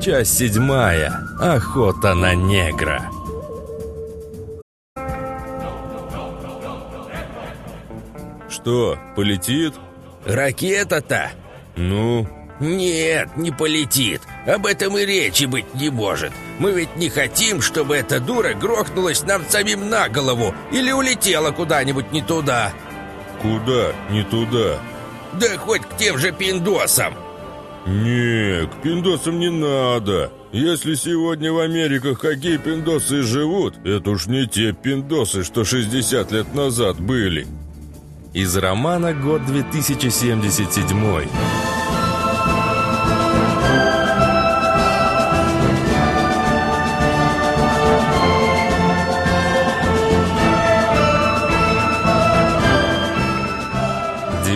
Часть седьмая. Охота на негра. Что, полетит? Ракета-то? Ну? Нет, не полетит. Об этом и речи быть не может. Мы ведь не хотим, чтобы эта дура грохнулась нам самим на голову или улетела куда-нибудь не туда. Куда не туда? Да хоть к тем же пиндосам. Не, к пиндосам не надо. Если сегодня в Америках какие пиндосы живут, это уж не те пиндосы, что 60 лет назад были. Из романа «Год 2077».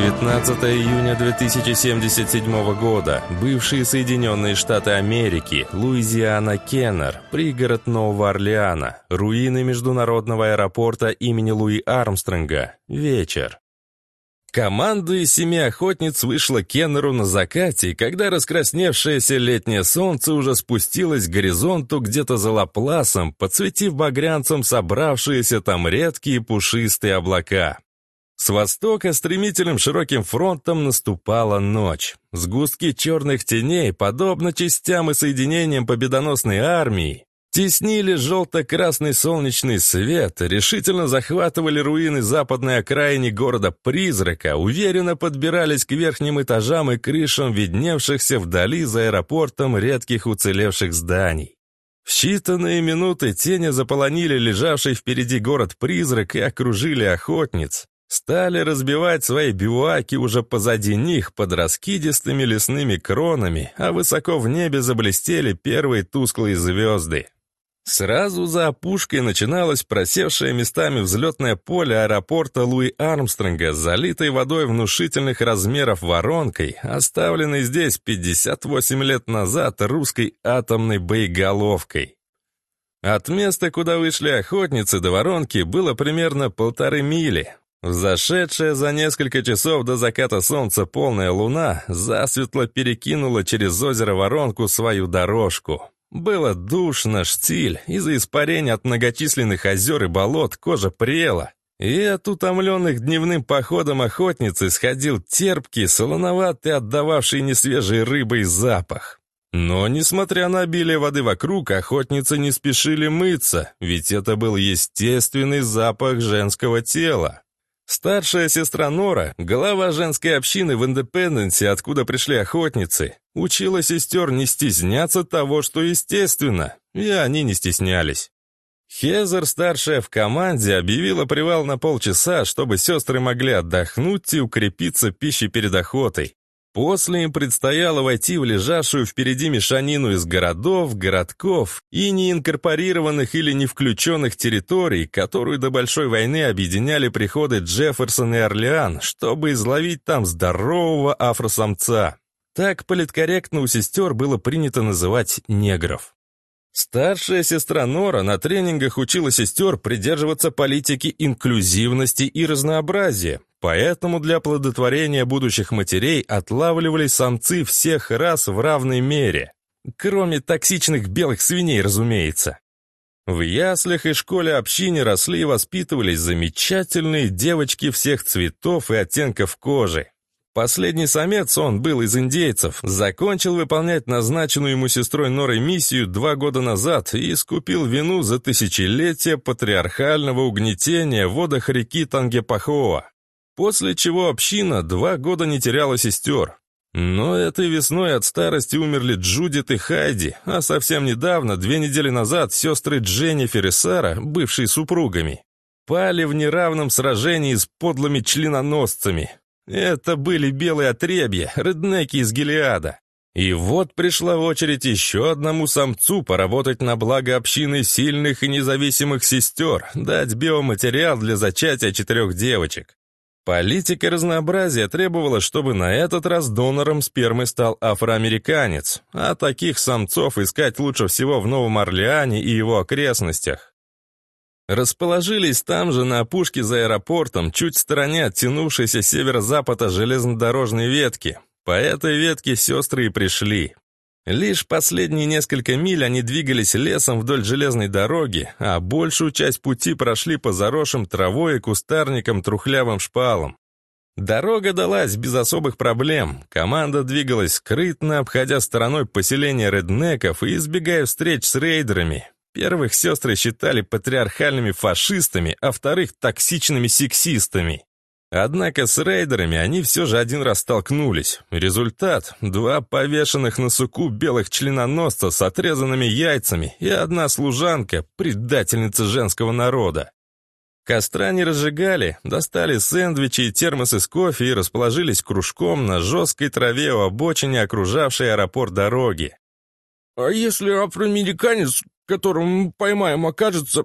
15 июня 2077 года. Бывшие Соединенные Штаты Америки, Луизиана Кеннер, пригород Нового Орлеана, руины международного аэропорта имени Луи Армстронга. Вечер. Команда из семи охотниц вышла Кеннеру на закате, когда раскрасневшееся летнее солнце уже спустилось к горизонту где-то за Лапласом, подсветив багрянцем собравшиеся там редкие пушистые облака. С востока стремительным широким фронтом наступала ночь. Сгустки черных теней, подобно частям и соединениям победоносной армии, теснили желто-красный солнечный свет, решительно захватывали руины западной окраины города-призрака, уверенно подбирались к верхним этажам и крышам видневшихся вдали за аэропортом редких уцелевших зданий. В считанные минуты тени заполонили лежавший впереди город-призрак и окружили охотниц, стали разбивать свои бивуаки уже позади них под раскидистыми лесными кронами, а высоко в небе заблестели первые тусклые звезды. Сразу за опушкой начиналось просевшее местами взлетное поле аэропорта Луи Армстронга, залитой водой внушительных размеров воронкой, оставленной здесь 58 лет назад русской атомной боеголовкой. От места, куда вышли охотницы до воронки, было примерно полторы мили, Зашедшая за несколько часов до заката солнца полная луна засветло перекинула через озеро Воронку свою дорожку. Было душно, штиль, из-за испарения от многочисленных озер и болот кожа прела. И от утомленных дневным походом охотницы сходил терпкий, солоноватый, отдававший несвежей рыбой запах. Но, несмотря на обилие воды вокруг, охотницы не спешили мыться, ведь это был естественный запах женского тела. Старшая сестра Нора, глава женской общины в Индепенденсе, откуда пришли охотницы, учила сестер не стесняться того, что естественно, и они не стеснялись. Хезер, старшая в команде, объявила привал на полчаса, чтобы сестры могли отдохнуть и укрепиться пищей перед охотой. После им предстояло войти в лежавшую впереди мешанину из городов, городков и неинкорпорированных или не включенных территорий, которую до Большой войны объединяли приходы Джефферсон и Орлеан, чтобы изловить там здорового афросамца. Так политкорректно у сестер было принято называть негров. Старшая сестра Нора на тренингах учила сестер придерживаться политики инклюзивности и разнообразия, поэтому для оплодотворения будущих матерей отлавливались самцы всех рас в равной мере. Кроме токсичных белых свиней, разумеется. В яслях и школе общине росли и воспитывались замечательные девочки всех цветов и оттенков кожи. Последний самец, он был из индейцев, закончил выполнять назначенную ему сестрой Норой миссию два года назад и искупил вину за тысячелетия патриархального угнетения в водах реки Тангепахоа. После чего община два года не теряла сестер. Но этой весной от старости умерли Джудит и Хайди, а совсем недавно, две недели назад, сестры Дженнифер и Сара, бывшие супругами, пали в неравном сражении с подлыми членоносцами, это были белые отребья, реднеки из Гелиада. И вот пришла очередь еще одному самцу поработать на благо общины сильных и независимых сестер, дать биоматериал для зачатия четырех девочек. Политика разнообразия требовала, чтобы на этот раз донором спермы стал афроамериканец, а таких самцов искать лучше всего в Новом Орлеане и его окрестностях. Расположились там же на опушке за аэропортом, чуть в стороне от тянувшейся северо-запада железнодорожной ветки. По этой ветке сестры и пришли. Лишь последние несколько миль они двигались лесом вдоль железной дороги, а большую часть пути прошли по заросшим травой и кустарникам трухлявым шпалам. Дорога далась без особых проблем. Команда двигалась скрытно, обходя стороной поселения реднеков и избегая встреч с рейдерами. Первых сестры считали патриархальными фашистами, а вторых — токсичными сексистами. Однако с рейдерами они все же один раз столкнулись. Результат — два повешенных на суку белых членоносца с отрезанными яйцами и одна служанка, предательница женского народа. Костра не разжигали, достали сэндвичи и термосы с кофе и расположились кружком на жесткой траве у обочине, окружавшей аэропорт дороги. «А если афроамериканец, которого мы поймаем, окажется,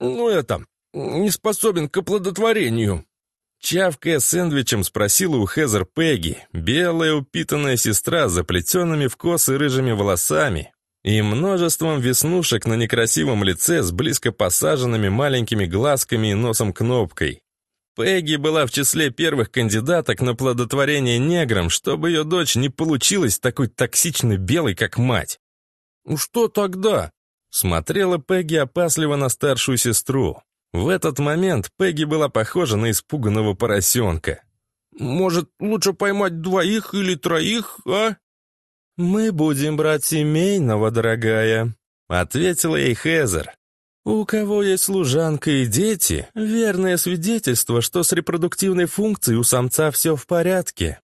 ну это, не способен к оплодотворению?» Чавкая сэндвичем спросила у Хезер Пегги, белая упитанная сестра с заплетенными в косы рыжими волосами и множеством веснушек на некрасивом лице с близко посаженными маленькими глазками и носом-кнопкой. Пегги была в числе первых кандидаток на плодотворение неграм, чтобы ее дочь не получилась такой токсичной белой, как мать. «Ну «Что тогда?» Смотрела Пегги опасливо на старшую сестру. В этот момент Пегги была похожа на испуганного поросенка. «Может, лучше поймать двоих или троих, а?» «Мы будем брать семейного, дорогая», — ответила ей Хезер. «У кого есть служанка и дети, верное свидетельство, что с репродуктивной функцией у самца все в порядке.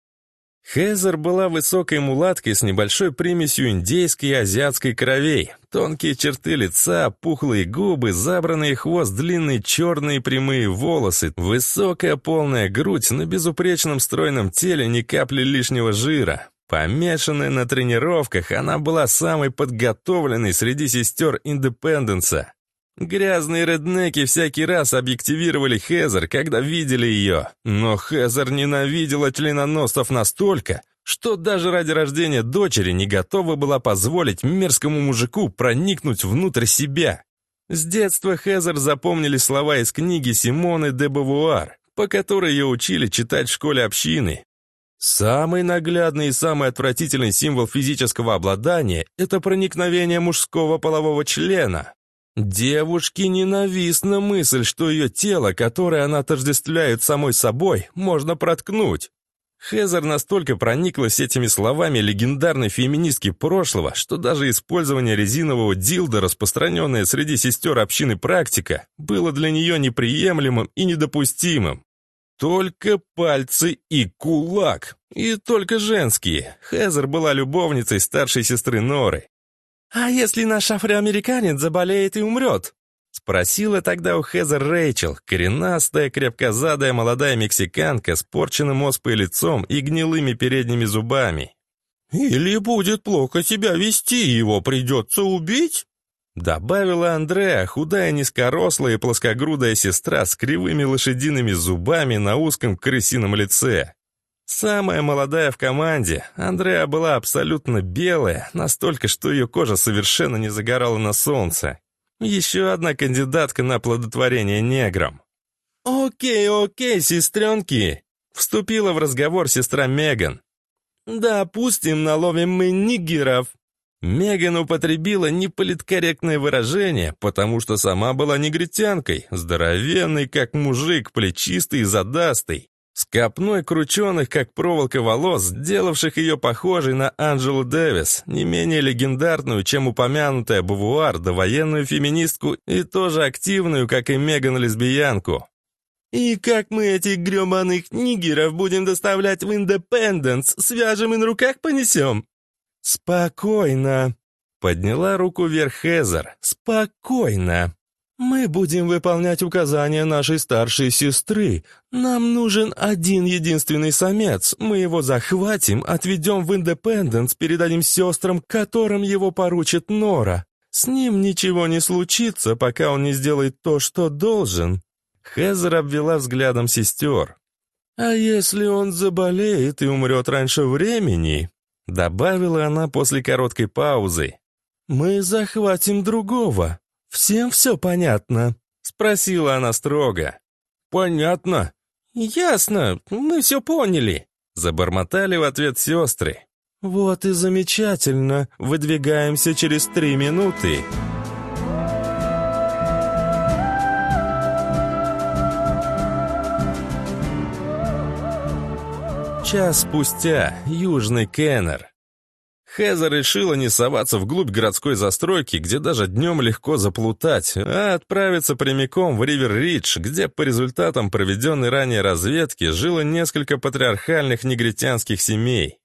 Хезер была высокой мулаткой с небольшой примесью индейской и азиатской кровей. Тонкие черты лица, пухлые губы, забранный хвост, длинные черные прямые волосы, высокая полная грудь, на безупречном стройном теле ни капли лишнего жира. Помешанная на тренировках, она была самой подготовленной среди сестер Индепенденса. Грязные реднеки всякий раз объективировали Хезер, когда видели ее. Но Хезер ненавидела членоносцев настолько, что даже ради рождения дочери не готова была позволить мерзкому мужику проникнуть внутрь себя. С детства Хезер запомнили слова из книги Симоны де Бавуар, по которой ее учили читать в школе общины. Самый наглядный и самый отвратительный символ физического обладания – это проникновение мужского полового члена. Девушке ненавистна мысль, что ее тело, которое она отождествляет самой собой, можно проткнуть. Хезер настолько прониклась этими словами легендарной феминистки прошлого, что даже использование резинового дилда, распространенное среди сестер общины практика, было для нее неприемлемым и недопустимым. Только пальцы и кулак. И только женские. Хезер была любовницей старшей сестры Норы. «А если наш афроамериканец заболеет и умрет?» Спросила тогда у Хезер Рэйчел, коренастая, крепкозадая молодая мексиканка с порченным оспой лицом и гнилыми передними зубами. «Или будет плохо себя вести, его придется убить?» Добавила Андреа, худая низкорослая и плоскогрудая сестра с кривыми лошадиными зубами на узком крысином лице. Самая молодая в команде, Андреа была абсолютно белая, настолько, что ее кожа совершенно не загорала на солнце. Еще одна кандидатка на плодотворение негром. «Окей, окей, сестренки!» Вступила в разговор сестра Меган. «Допустим, наловим мы нигеров». Меган употребила неполиткорректное выражение, потому что сама была негритянкой, здоровенной, как мужик, плечистый и задастый. С копной крученых, как проволока волос, сделавших ее похожей на Анджелу Дэвис, не менее легендарную, чем упомянутая Бавуар, довоенную феминистку и тоже активную, как и Меган-лесбиянку. «И как мы этих гребаных нигеров будем доставлять в Индепенденс, свяжем и на руках понесем?» «Спокойно», — подняла руку вверх Хезер. «Спокойно». «Мы будем выполнять указания нашей старшей сестры. Нам нужен один единственный самец. Мы его захватим, отведем в Индепенденс, передадим сестрам, которым его поручит Нора. С ним ничего не случится, пока он не сделает то, что должен». Хезер обвела взглядом сестер. «А если он заболеет и умрет раньше времени?» Добавила она после короткой паузы. «Мы захватим другого. «Всем все понятно?» — спросила она строго. «Понятно». «Ясно, мы все поняли», — забормотали в ответ сестры. «Вот и замечательно. Выдвигаемся через три минуты». Час спустя. Южный Кеннер. Хезер решила не соваться вглубь городской застройки, где даже днем легко заплутать, а отправиться прямиком в Ривер-Ридж, где по результатам проведенной ранее разведки жило несколько патриархальных негритянских семей.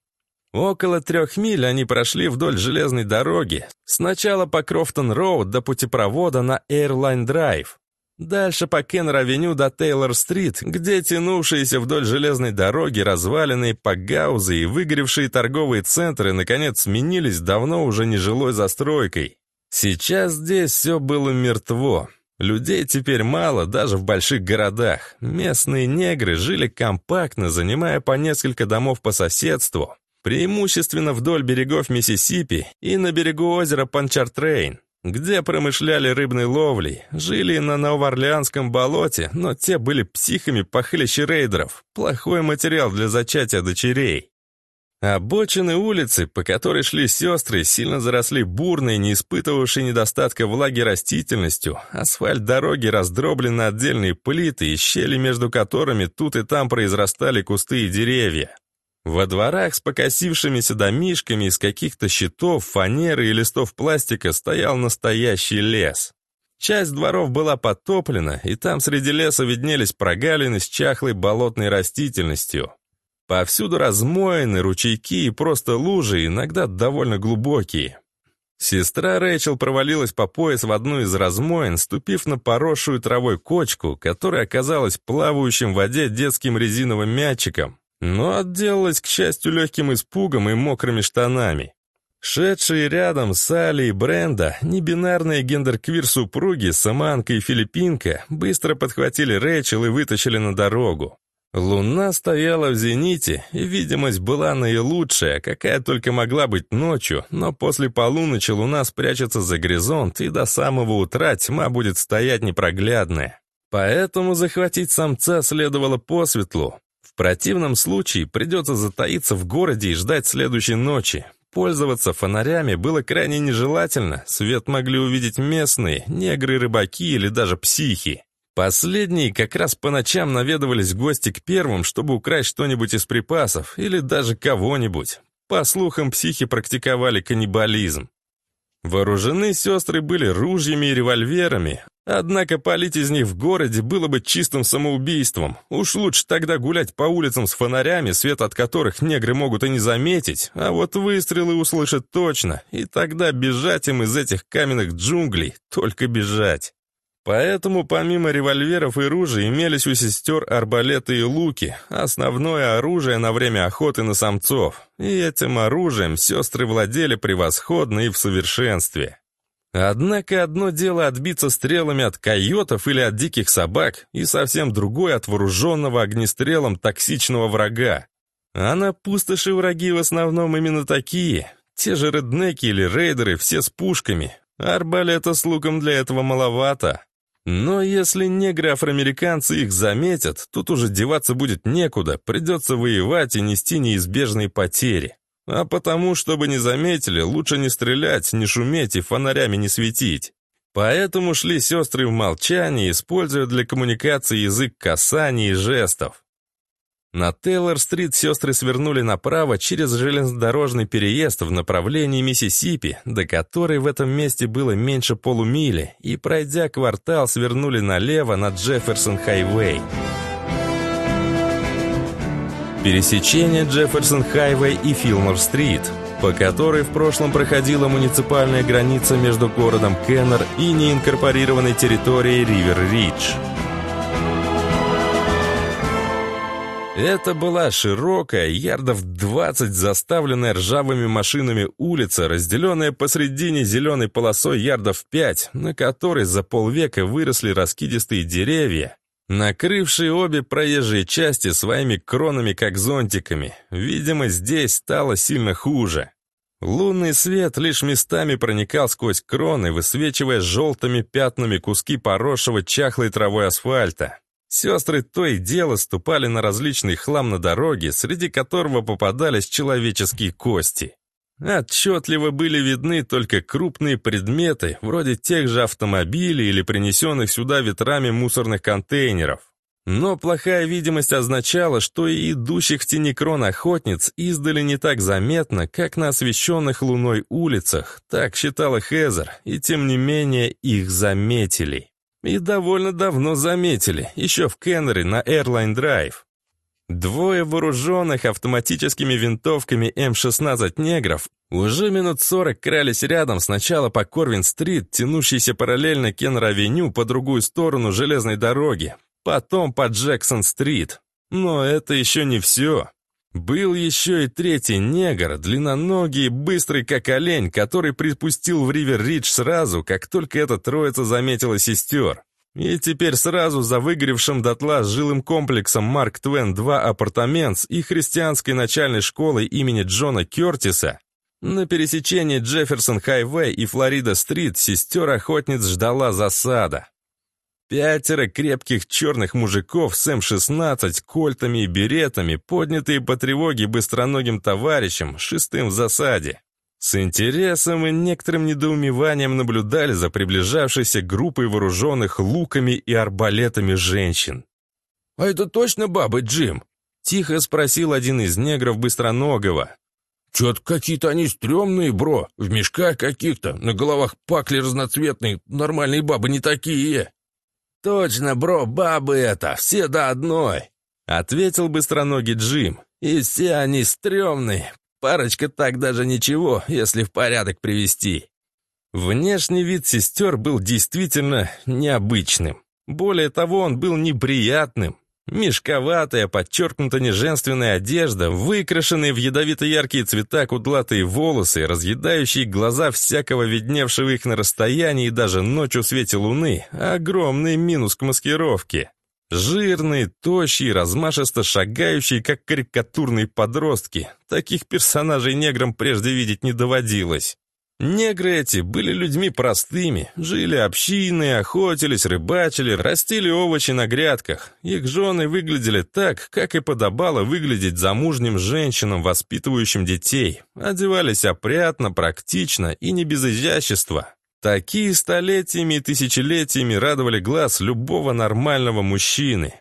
Около трех миль они прошли вдоль железной дороги, сначала по Крофтон-Роуд до путепровода на Эйрлайн-Драйв, Дальше по Кеннер-авеню до Тейлор-стрит, где тянувшиеся вдоль железной дороги разваленные пакгаузы и выгоревшие торговые центры наконец сменились давно уже нежилой застройкой. Сейчас здесь все было мертво. Людей теперь мало, даже в больших городах. Местные негры жили компактно, занимая по несколько домов по соседству, преимущественно вдоль берегов Миссисипи и на берегу озера Пончартрейн, где промышляли рыбной ловлей, жили на Новоорлеанском болоте, но те были психами похлеще рейдеров, плохой материал для зачатия дочерей. Обочины улицы, по которой шли сестры, сильно заросли бурной, не испытывавшей недостатка влаги растительностью, асфальт дороги раздроблен на отдельные плиты и щели, между которыми тут и там произрастали кусты и деревья. Во дворах с покосившимися домишками из каких-то щитов, фанеры и листов пластика стоял настоящий лес. Часть дворов была потоплена, и там среди леса виднелись прогалины с чахлой болотной растительностью. Повсюду размоены, ручейки и просто лужи, иногда довольно глубокие. Сестра Рэйчел провалилась по пояс в одну из размоин, ступив на поросшую травой кочку, которая оказалась плавающим в воде детским резиновым мячиком, но отделалась, к счастью, легким испугом и мокрыми штанами. Шедшие рядом Салли и Бренда, небинарные гендерквир-супруги, Саманка и Филиппинка, быстро подхватили Рэйчел и вытащили на дорогу. Луна стояла в зените, и видимость была наилучшая, какая только могла быть ночью, но после полуночи луна спрячется за горизонт, и до самого утра тьма будет стоять непроглядная. Поэтому захватить самца следовало по светлу, в противном случае придется затаиться в городе и ждать следующей ночи. Пользоваться фонарями было крайне нежелательно, свет могли увидеть местные, негры-рыбаки или даже психи. Последние как раз по ночам наведывались гости к первым, чтобы украсть что-нибудь из припасов или даже кого-нибудь. По слухам, психи практиковали каннибализм. Вооружены сестры были ружьями и револьверами, однако палить из них в городе было бы чистым самоубийством. Уж лучше тогда гулять по улицам с фонарями, свет от которых негры могут и не заметить, а вот выстрелы услышат точно, и тогда бежать им из этих каменных джунглей, только бежать. Поэтому помимо револьверов и ружей имелись у сестер арбалеты и луки, основное оружие на время охоты на самцов. И этим оружием сестры владели превосходно и в совершенстве. Однако одно дело отбиться стрелами от койотов или от диких собак, и совсем другое от вооруженного огнестрелом токсичного врага. А на пустоши враги в основном именно такие. Те же реднеки или рейдеры, все с пушками. Арбалета с луком для этого маловато. Но если негры-афроамериканцы их заметят, тут уже деваться будет некуда, придется воевать и нести неизбежные потери. А потому, чтобы не заметили, лучше не стрелять, не шуметь и фонарями не светить. Поэтому шли сестры в молчании, используя для коммуникации язык касаний и жестов. На Тейлор-стрит сестры свернули направо через железнодорожный переезд в направлении Миссисипи, до которой в этом месте было меньше полумили, и, пройдя квартал, свернули налево на Джефферсон-хайвей. Пересечение Джефферсон-хайвей и Филмор-стрит, по которой в прошлом проходила муниципальная граница между городом Кеннер и неинкорпорированной территорией Ривер-Ридж. Это была широкая, ярдов 20 заставленная ржавыми машинами улица, разделенная посредине зеленой полосой ярдов 5, на которой за полвека выросли раскидистые деревья, накрывшие обе проезжие части своими кронами как зонтиками. Видимо, здесь стало сильно хуже. Лунный свет лишь местами проникал сквозь кроны, высвечивая желтыми пятнами куски поросшего чахлой травой асфальта. Сестры то и дело ступали на различный хлам на дороге, среди которого попадались человеческие кости. Отчетливо были видны только крупные предметы, вроде тех же автомобилей или принесенных сюда ветрами мусорных контейнеров. Но плохая видимость означала, что и идущих в тени охотниц издали не так заметно, как на освещенных луной улицах, так считала Хезер, и тем не менее их заметили. И довольно давно заметили, еще в Кеннере на Airline Drive. Двое вооруженных автоматическими винтовками М-16 негров уже минут сорок крались рядом сначала по Корвин-стрит, тянущейся параллельно Кеннер-авеню по другую сторону железной дороги, потом по Джексон-стрит. Но это еще не все. Был еще и третий негр, длинноногий, быстрый как олень, который припустил в Ривер-Ридж сразу, как только эта троица заметила сестер. И теперь сразу за выгоревшим дотла жилым комплексом Марк Твен 2 апартаментс и христианской начальной школой имени Джона Кертиса на пересечении Джефферсон-Хайвей и Флорида-стрит сестер-охотниц ждала засада. Пятеро крепких черных мужиков с М-16, кольтами и беретами, поднятые по тревоге быстроногим товарищем, шестым в засаде. С интересом и некоторым недоумеванием наблюдали за приближавшейся группой вооруженных луками и арбалетами женщин. «А это точно бабы, Джим?» — тихо спросил один из негров быстроногого. «Чё-то какие-то они стрёмные, бро, в мешках каких-то, на головах пакли разноцветные, нормальные бабы не такие». «Точно, бро, бабы это, все до одной!» — ответил быстроногий Джим. «И все они стрёмные. Парочка так даже ничего, если в порядок привести». Внешний вид сестер был действительно необычным. Более того, он был неприятным. Мешковатая, подчеркнуто неженственная одежда, выкрашенные в ядовито-яркие цвета кудлатые волосы, разъедающие глаза всякого видневшего их на расстоянии даже ночью в свете луны, огромный минус к маскировке. Жирные, тощие, размашисто шагающие, как карикатурные подростки. Таких персонажей неграм прежде видеть не доводилось. Негры эти были людьми простыми, жили общиной, охотились, рыбачили, растили овощи на грядках. Их жены выглядели так, как и подобало выглядеть замужним женщинам, воспитывающим детей. Одевались опрятно, практично и не без изящества. Такие столетиями и тысячелетиями радовали глаз любого нормального мужчины.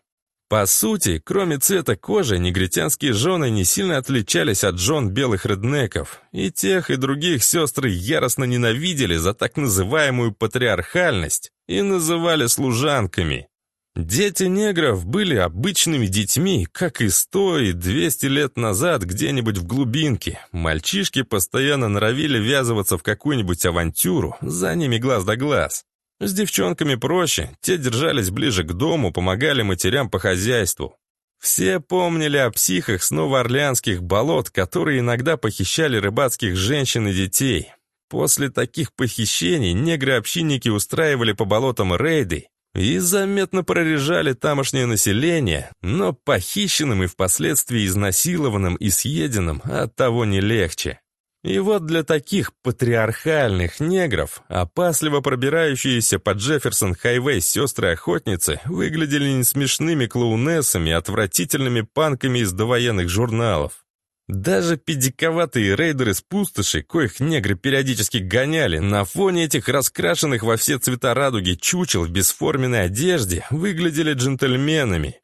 По сути, кроме цвета кожи, негритянские жены не сильно отличались от жен белых реднеков, и тех, и других сестры яростно ненавидели за так называемую патриархальность и называли служанками. Дети негров были обычными детьми, как и сто и двести лет назад где-нибудь в глубинке. Мальчишки постоянно норовили ввязываться в какую-нибудь авантюру, за ними глаз да глаз. С девчонками проще, те держались ближе к дому, помогали матерям по хозяйству. Все помнили о психах с новоорлеанских болот, которые иногда похищали рыбацких женщин и детей. После таких похищений негры-общинники устраивали по болотам рейды и заметно прорежали тамошнее население, но похищенным и впоследствии изнасилованным и съеденным от того не легче. И вот для таких патриархальных негров, опасливо пробирающиеся по Джефферсон-хайвей сестры-охотницы выглядели не смешными клоунессами, отвратительными панками из довоенных журналов. Даже педиковатые рейдеры с пустоши, коих негры периодически гоняли, на фоне этих раскрашенных во все цвета радуги чучел в бесформенной одежде, выглядели джентльменами.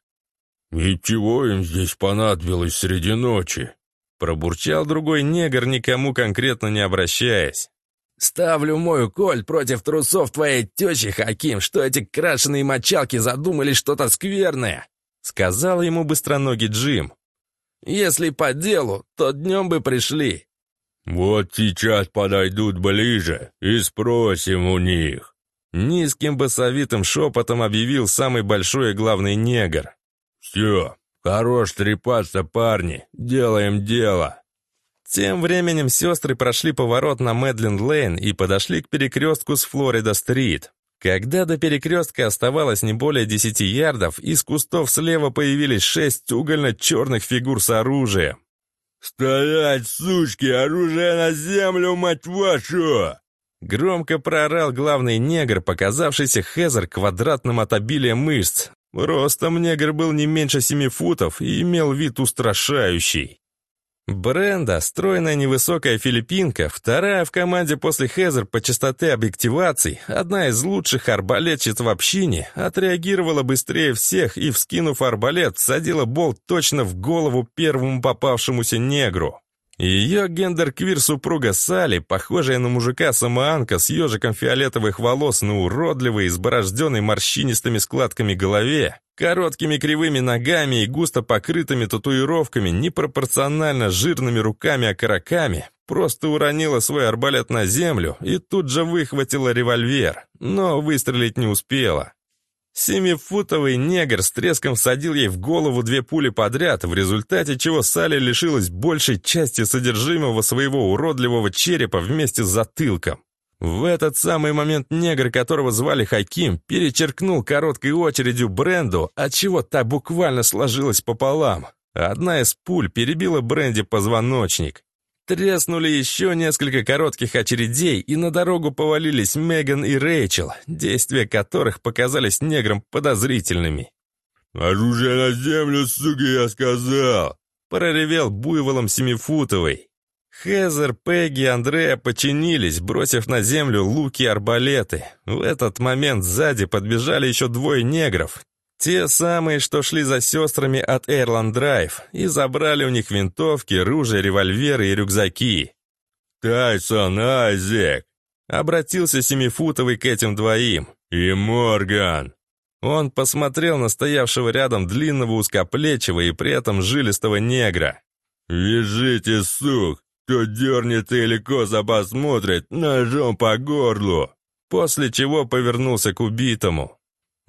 «И чего им здесь понадобилось среди ночи?» Пробурчал другой негр, никому конкретно не обращаясь. «Ставлю мою коль против трусов твоей тещи, Хаким, что эти крашеные мочалки задумали что-то скверное!» Сказал ему быстроногий Джим. «Если по делу, то днем бы пришли». «Вот сейчас подойдут ближе и спросим у них». Низким басовитым шепотом объявил самый большой и главный негр. «Все, «Хорош трепаться, парни! Делаем дело!» Тем временем сестры прошли поворот на Медлин-Лейн и подошли к перекрестку с Флорида-стрит. Когда до перекрестка оставалось не более десяти ярдов, из кустов слева появились шесть угольно-черных фигур с оружием. «Стоять, сучки! Оружие на землю, мать вашу!» Громко проорал главный негр, показавшийся Хезер квадратным от обилия мышц. Ростом негр был не меньше семи футов и имел вид устрашающий. Бренда, стройная невысокая филиппинка, вторая в команде после Хезер по частоте объективаций, одна из лучших арбалетчиц в общине, отреагировала быстрее всех и, вскинув арбалет, садила болт точно в голову первому попавшемуся негру. Ее гендер-квир-супруга Салли, похожая на мужика-самоанка с ежиком фиолетовых волос на уродливой, изборожденной морщинистыми складками голове, короткими кривыми ногами и густо покрытыми татуировками, непропорционально жирными руками-окороками, просто уронила свой арбалет на землю и тут же выхватила револьвер, но выстрелить не успела. Семифутовый негр с треском всадил ей в голову две пули подряд, в результате чего Салли лишилась большей части содержимого своего уродливого черепа вместе с затылком. В этот самый момент негр, которого звали Хаким, перечеркнул короткой очередью Бренду, отчего та буквально сложилась пополам. Одна из пуль перебила Бренди позвоночник. Треснули еще несколько коротких очередей, и на дорогу повалились Меган и Рэйчел, действия которых показались неграм подозрительными. «Оружие на землю, сука, я сказал!» проревел буйволом семифутовый. Хезер, Пегги и Андрея починились, бросив на землю луки и арбалеты. В этот момент сзади подбежали еще двое негров, те самые, что шли за сестрами от Эрланд Драйв и забрали у них винтовки, ружья, револьверы и рюкзаки. «Тайсон, Айзек!» Обратился Семифутовый к этим двоим. «И Морган!» Он посмотрел на стоявшего рядом длинного узкоплечего и при этом жилистого негра. «Вяжите, сук! Кто дернет или косо посмотрит, ножом по горлу!» После чего повернулся к убитому.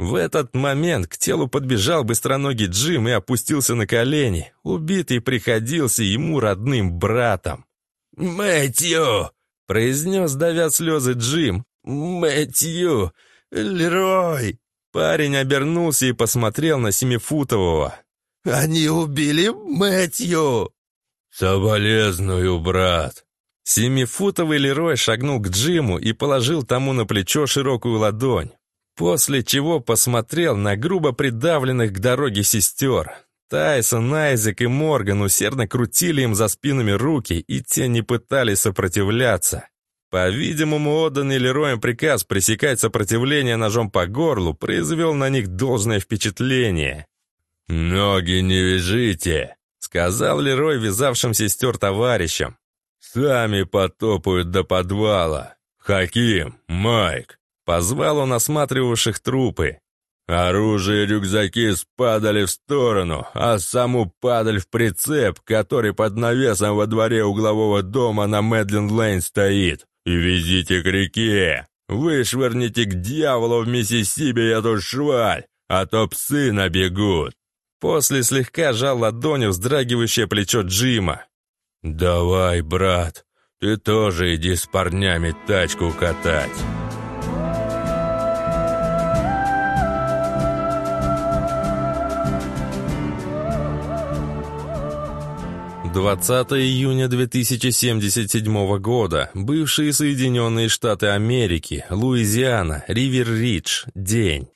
В этот момент к телу подбежал быстроногий Джим и опустился на колени. Убитый приходился ему родным братом. «Мэтью!» — произнес, давя слезы Джим. «Мэтью! Лерой!» Парень обернулся и посмотрел на Семифутового. «Они убили Мэтью!» «Соболезную, брат!» Семифутовый Лерой шагнул к Джиму и положил тому на плечо широкую ладонь. После чего посмотрел на грубо придавленных к дороге сестер. Тайсон, Айзек и Морган усердно крутили им за спинами руки, и те не пытались сопротивляться. По-видимому, отданный Лероем приказ пресекать сопротивление ножом по горлу произвел на них должное впечатление. «Ноги не вяжите», — сказал Лерой вязавшим сестер товарищам. «Сами потопают до подвала. Хаким, Майк, Позвал он осматривавших трупы. Оружие и рюкзаки с падали в сторону, а саму падаль в прицеп, который под навесом во дворе углового дома на Медлин-Лейн стоит. Везите к реке. Вышвырните к дьяволу в Миссисипи эту шваль, а то псы набегут. После слегка жал ладонью вздрагивающее плечо Джима. «Давай, брат, ты тоже иди с парнями тачку катать». 20 июня 2077 года. Бывшие Соединенные Штаты Америки, Луизиана, Ривер-Ридж. День.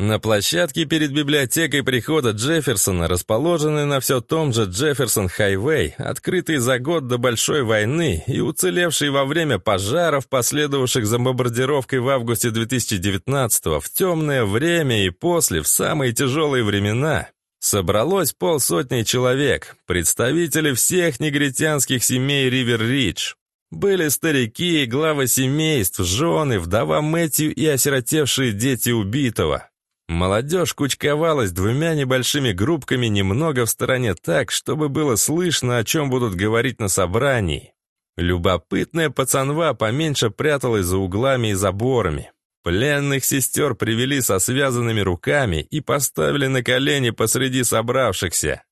На площадке перед библиотекой прихода Джефферсона, расположенной на все том же Джефферсон-Хайвей, открытый за год до Большой войны и уцелевший во время пожаров, последовавших за бомбардировкой в августе 2019 в темное время и после, в самые тяжелые времена, Собралось полсотни человек, представители всех негритянских семей Ривер-Ридж. Были старики, главы семейств, жены, вдова Мэтью и осиротевшие дети убитого. Молодежь кучковалась двумя небольшими группками немного в стороне так, чтобы было слышно, о чем будут говорить на собрании. Любопытная пацанва поменьше пряталась за углами и заборами. Пленных сестер привели со связанными руками и поставили на колени посреди собравшихся.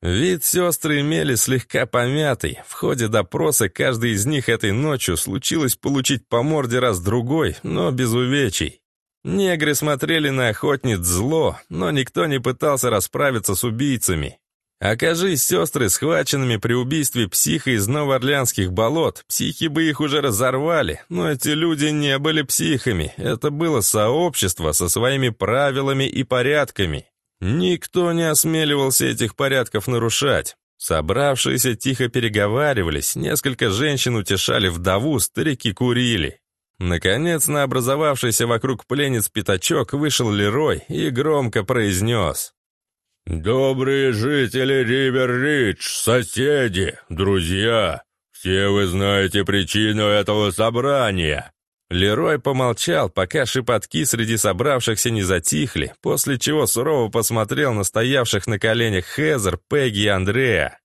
Вид сестры имели слегка помятый. В ходе допроса каждой из них этой ночью случилось получить по морде раз-другой, но без увечий. Негры смотрели на охотниц зло, но никто не пытался расправиться с убийцами. Окажись сестры схваченными при убийстве психа из новоорлеанских болот, психи бы их уже разорвали, но эти люди не были психами, это было сообщество со своими правилами и порядками. Никто не осмеливался этих порядков нарушать. Собравшиеся тихо переговаривались, несколько женщин утешали вдову, старики курили. Наконец, на образовавшийся вокруг пленниц пятачок вышел Лерой и громко произнес. «Добрые жители Ривер-Ридж, соседи, друзья, все вы знаете причину этого собрания». Лерой помолчал, пока шепотки среди собравшихся не затихли, после чего сурово посмотрел на стоявших на коленях Хезер, Пегги и Андрея.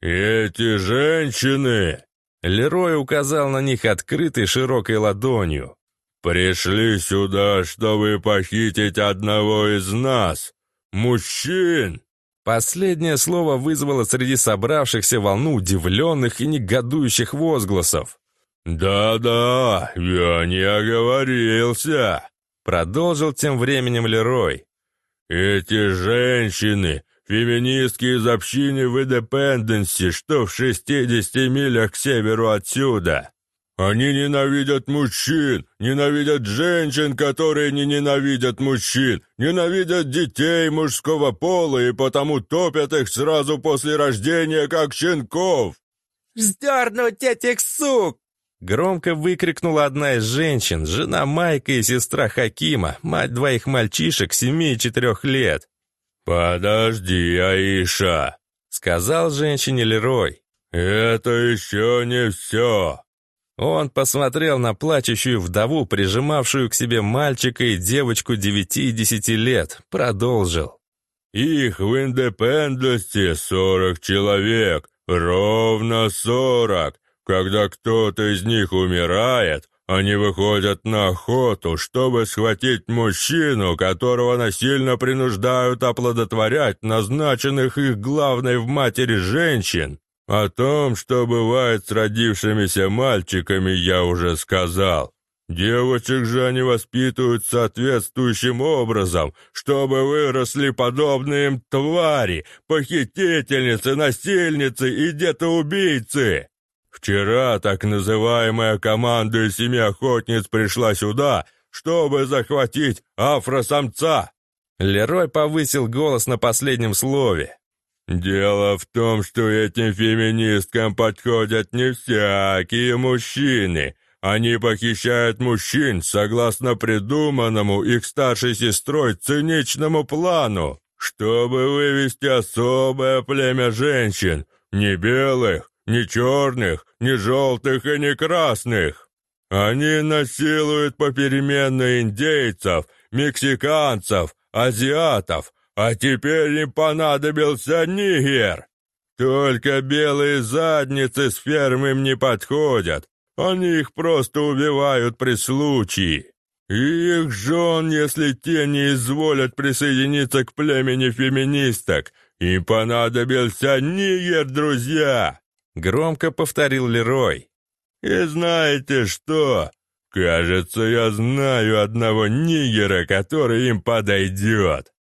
«Эти женщины!» Лерой указал на них открытой широкой ладонью. «Пришли сюда, чтобы похитить одного из нас, мужчин!» Последнее слово вызвало среди собравшихся волну удивленных и негодующих возгласов. «Да-да, я не оговорился», — продолжил тем временем Лерой. «Эти женщины Феминистки из общины в Индепенденсе, что в 60 милях к северу отсюда. Они ненавидят мужчин, ненавидят женщин, которые не ненавидят мужчин, ненавидят детей мужского пола и потому топят их сразу после рождения, как щенков. «Сдернуть этих сук!» Громко выкрикнула одна из женщин, жена Майка и сестра Хакима, мать двоих мальчишек семи и четырех лет. «Подожди, Аиша», — сказал женщине Лерой. «Это еще не все». Он посмотрел на плачущую вдову, прижимавшую к себе мальчика и девочку девяти и десяти лет, продолжил. «Их в Индепенденсе сорок человек, ровно сорок. Когда кто-то из них умирает, они выходят на охоту, чтобы схватить мужчину, которого насильно принуждают оплодотворять назначенных их главной в матери женщин. О том, что бывает с родившимися мальчиками, я уже сказал. Девочек же они воспитывают соответствующим образом, чтобы выросли подобные им твари, похитительницы, насильницы и детоубийцы. Вчера так называемая команда из семи охотниц пришла сюда, чтобы захватить афросамца». Лерой повысил голос на последнем слове. «Дело в том, что этим феминисткам подходят не всякие мужчины. Они похищают мужчин согласно придуманному их старшей сестрой циничному плану, чтобы вывести особое племя женщин, не белых, ни черных, ни желтых и ни красных. Они насилуют попеременно индейцев, мексиканцев, азиатов, а теперь им понадобился нигер. Только белые задницы с ферм им не подходят, они их просто убивают при случае. И их жен, если те не изволят присоединиться к племени феминисток, им понадобился нигер, друзья. Громко повторил Лерой. «И знаете что? Кажется, я знаю одного нигера, который им подойдет».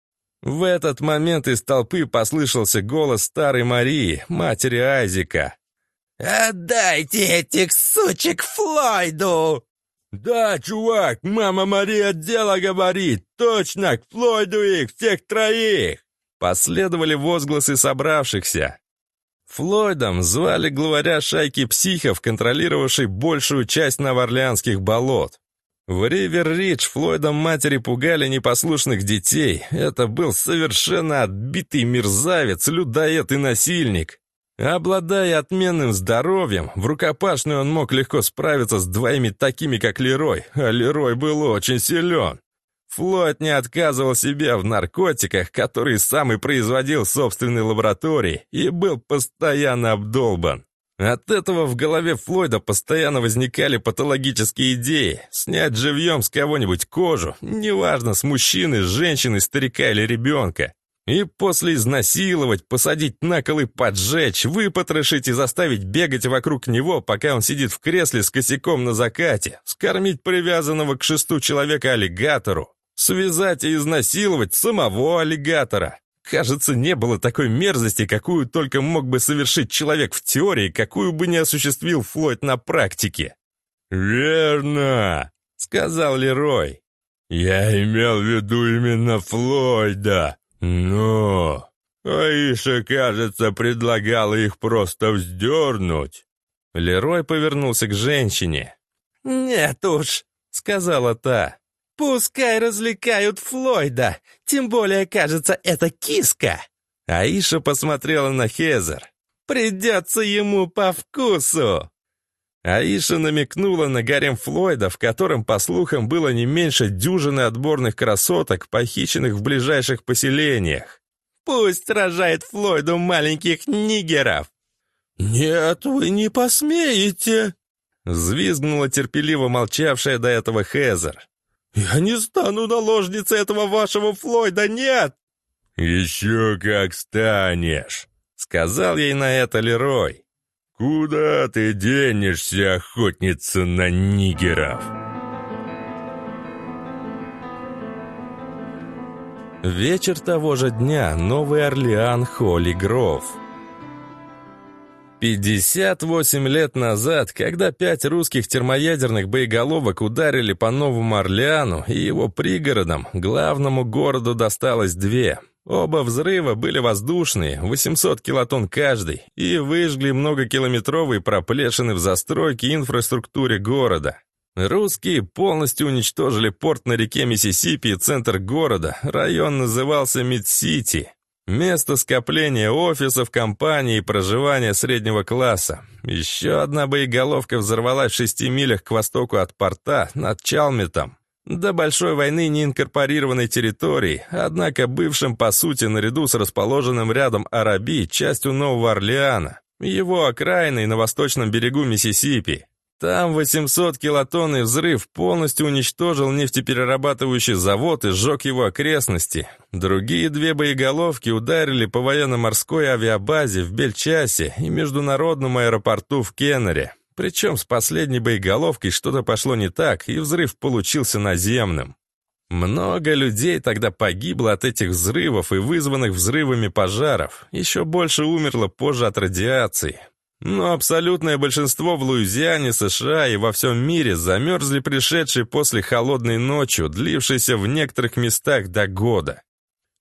В этот момент из толпы послышался голос старой Марии, матери Айзека. «Отдайте этих сучек Флойду!» «Да, чувак, мама Мария дело говорит! Точно, к Флойду их, всех троих!» Последовали возгласы собравшихся. Флойдом звали главаря шайки психов, контролировавшей большую часть новоорлеанских болот. В Ривер-Ридж Флойдом матери пугали непослушных детей. Это был совершенно отбитый мерзавец, людоед и насильник. Обладая отменным здоровьем, в рукопашную он мог легко справиться с двоими такими, как Лерой, а Лерой был очень силен. Флойд не отказывал себе в наркотиках, которые сам и производил в собственной лаборатории, и был постоянно обдолбан. От этого в голове Флойда постоянно возникали патологические идеи. Снять живьем с кого-нибудь кожу, неважно, с мужчины, женщины, старика или ребенка. И после изнасиловать, посадить на кол поджечь, выпотрошить и заставить бегать вокруг него, пока он сидит в кресле с косяком на закате, скормить привязанного к шесту человека аллигатору, Связать и изнасиловать самого аллигатора. Кажется, не было такой мерзости, какую только мог бы совершить человек в теории, какую бы не осуществил Флойд на практике. «Верно», — сказал Лерой. «Я имел в виду именно Флойда, но...» Аиша, кажется, предлагала их просто вздернуть. Лерой повернулся к женщине. «Нет уж», — сказала та. «Пускай развлекают Флойда, тем более, кажется, это киска». Аиша посмотрела на Хезер. «Придется ему по вкусу». Аиша намекнула на гарем Флойда, в котором, по слухам, было не меньше дюжины отборных красоток, похищенных в ближайших поселениях. «Пусть рожает Флойду маленьких нигеров!» «Нет, вы не посмеете!» Взвизгнула терпеливо молчавшая до этого Хезер. «Я не стану наложницей этого вашего Флойда, нет!» «Еще как станешь!» — сказал ей на это Лерой. «Куда ты денешься, охотница на нигеров?» Вечер того же дня, Новый Орлеан, Холли Гров. 58 лет назад, когда пять русских термоядерных боеголовок ударили по Новому Орлеану и его пригородам, главному городу досталось две. Оба взрыва были воздушные, 800 килотонн каждый, и выжгли многокилометровые проплешины в застройке и инфраструктуре города. Русские полностью уничтожили порт на реке Миссисипи и центр города, район назывался Мид-Сити. Место скопления офисов, компаний и проживания среднего класса. Еще одна боеголовка взорвалась в шести милях к востоку от порта, над Чалметом. До Большой войны неинкорпорированной территории, однако бывшим, по сути, наряду с расположенным рядом Араби, частью Нового Орлеана, его окраиной на восточном берегу Миссисипи. Там 800 килотонный взрыв полностью уничтожил нефтеперерабатывающий завод и сжег его окрестности. Другие две боеголовки ударили по военно-морской авиабазе в Бельчасе и международному аэропорту в Кеннере. Причем с последней боеголовкой что-то пошло не так, и взрыв получился наземным. Много людей тогда погибло от этих взрывов и вызванных взрывами пожаров. Еще больше умерло позже от радиации. Но абсолютное большинство в Луизиане, США и во всем мире замерзли пришедшие после холодной ночи, длившейся в некоторых местах до года.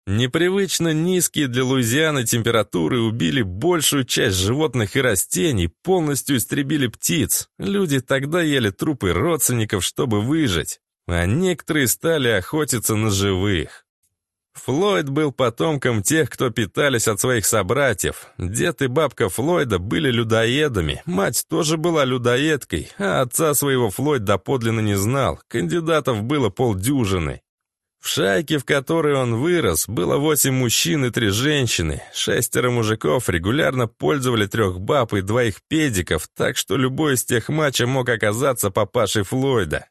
Непривычно низкие для Луизианы температуры убили большую часть животных и растений, полностью истребили птиц. Люди тогда ели трупы родственников, чтобы выжить, а некоторые стали охотиться на живых. Флойд был потомком тех, кто питались от своих собратьев. Дед и бабка Флойда были людоедами, мать тоже была людоедкой, а отца своего Флойд доподлинно не знал, кандидатов было полдюжины. В шайке, в которой он вырос, было восемь мужчин и три женщины. Шестеро мужиков регулярно пользовали трех баб и двоих педиков, так что любой из тех матчей мог оказаться папашей Флойда.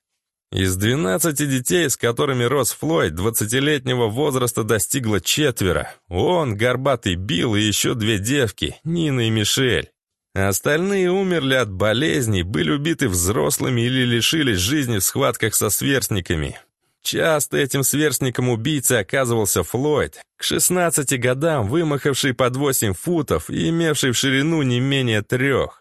Из 12 детей, с которыми рос Флойд, 20-летнего возраста достигло четверо. Он, горбатый Билл и еще две девки, Нина и Мишель. Остальные умерли от болезней, были убиты взрослыми или лишились жизни в схватках со сверстниками. Часто этим сверстником убийцы оказывался Флойд, к 16 годам вымахавший под 8 футов и имевший в ширину не менее трех.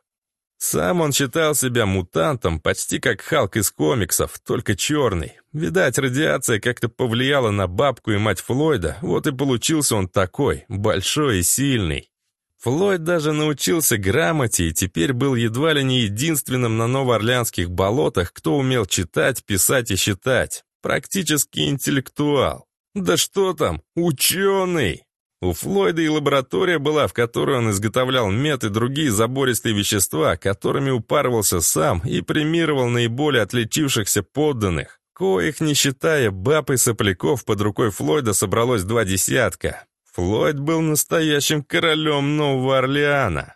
Сам он считал себя мутантом, почти как Халк из комиксов, только черный. Видать, радиация как-то повлияла на бабку и мать Флойда, вот и получился он такой, большой и сильный. Флойд даже научился грамоте и теперь был едва ли не единственным на новоорлеанских болотах, кто умел читать, писать и считать. Практически интеллектуал. Да что там, ученый! У Флойда и лаборатория была, в которой он изготовлял мед и другие забористые вещества, которыми упарывался сам и премировал наиболее отличившихся подданных. Коих, не считая баб и сопляков, под рукой Флойда собралось два десятка. Флойд был настоящим королем Нового Орлеана.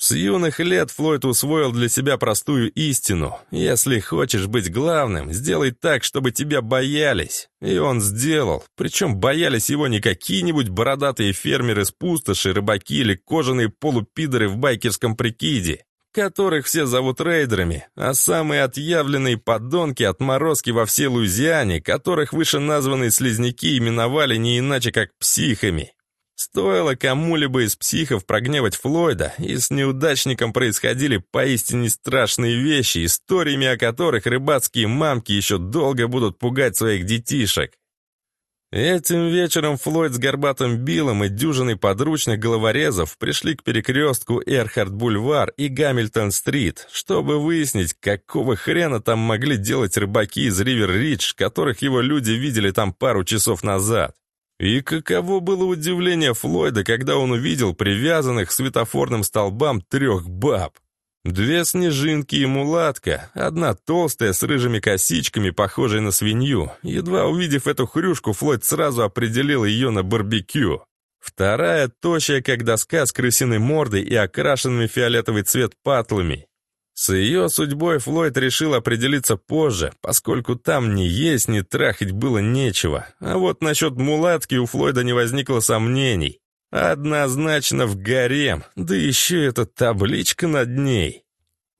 С юных лет Флойд усвоил для себя простую истину. Если хочешь быть главным, сделай так, чтобы тебя боялись. И он сделал. Причем боялись его не какие-нибудь бородатые фермеры с пустоши, рыбаки или кожаные полупидоры в байкерском прикиде, которых все зовут рейдерами, а самые отъявленные подонки отморозки во всей Луизиане, которых вышеназванные слизняки именовали не иначе как психами. Стоило кому-либо из психов прогневать Флойда, и с неудачником происходили поистине страшные вещи, историями о которых рыбацкие мамки еще долго будут пугать своих детишек. Этим вечером Флойд с горбатым Биллом и дюжиной подручных головорезов пришли к перекрестку Эрхард-Бульвар и Гамильтон-Стрит, чтобы выяснить, какого хрена там могли делать рыбаки из Ривер-Ридж, которых его люди видели там пару часов назад. И каково было удивление Флойда, когда он увидел привязанных к светофорным столбам трех баб. Две снежинки и мулатка, одна толстая с рыжими косичками, похожая на свинью. Едва увидев эту хрюшку, Флойд сразу определил ее на барбекю. Вторая тощая, как доска с крысиной мордой и окрашенными фиолетовый цвет патлами. С ее судьбой Флойд решил определиться позже, поскольку там ни есть, ни трахать было нечего. А вот насчет мулатки у Флойда не возникло сомнений. Однозначно в гарем, да еще эта табличка над ней.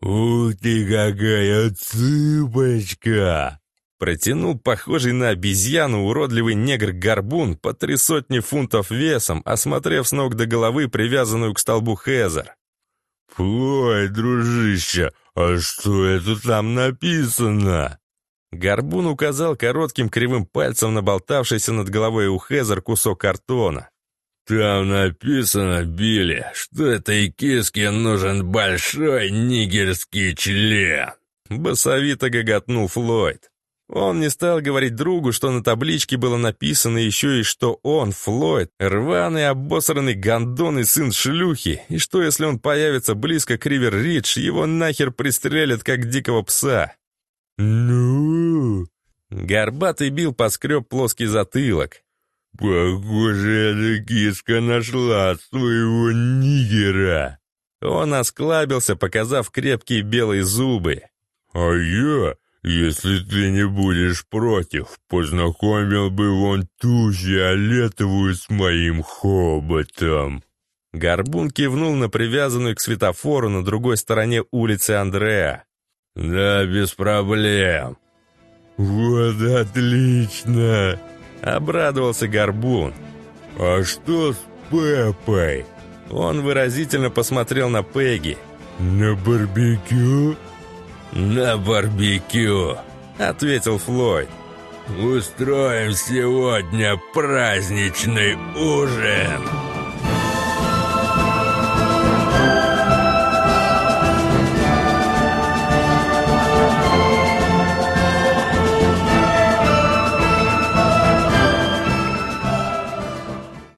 «Ух ты, какая цыпочка!» Протянул похожий на обезьяну уродливый негр-горбун по три сотни фунтов весом, осмотрев с ног до головы привязанную к столбу Хезер. «Ой, дружище, а что это там написано?» Горбун указал коротким кривым пальцем на болтавшийся над головой у Хезер кусок картона. «Там написано, Билли, что этой киске нужен большой нигерский член!» Басовито гоготнул Флойд. Он не стал говорить другу, что на табличке было написано еще и что он, Флойд, рваный обосранный гондон и сын шлюхи, и что если он появится близко к Ривер-Ридж, его нахер пристрелят, как дикого пса. «Ну?» Горбатый бил поскреб плоский затылок. «Похоже, эта киска нашла своего нигера!» Он осклабился, показав крепкие белые зубы. «А я, если ты не будешь против, познакомил бы вон ту фиолетовую с моим хоботом!» Горбун кивнул на привязанную к светофору на другой стороне улицы Андреа. «Да, без проблем!» «Вот отлично!» Обрадовался Горбун. «А что с Пеппой?» Он выразительно посмотрел на Пегги. «На барбекю?» «На барбекю», — ответил Флойд. «Устроим сегодня праздничный ужин!»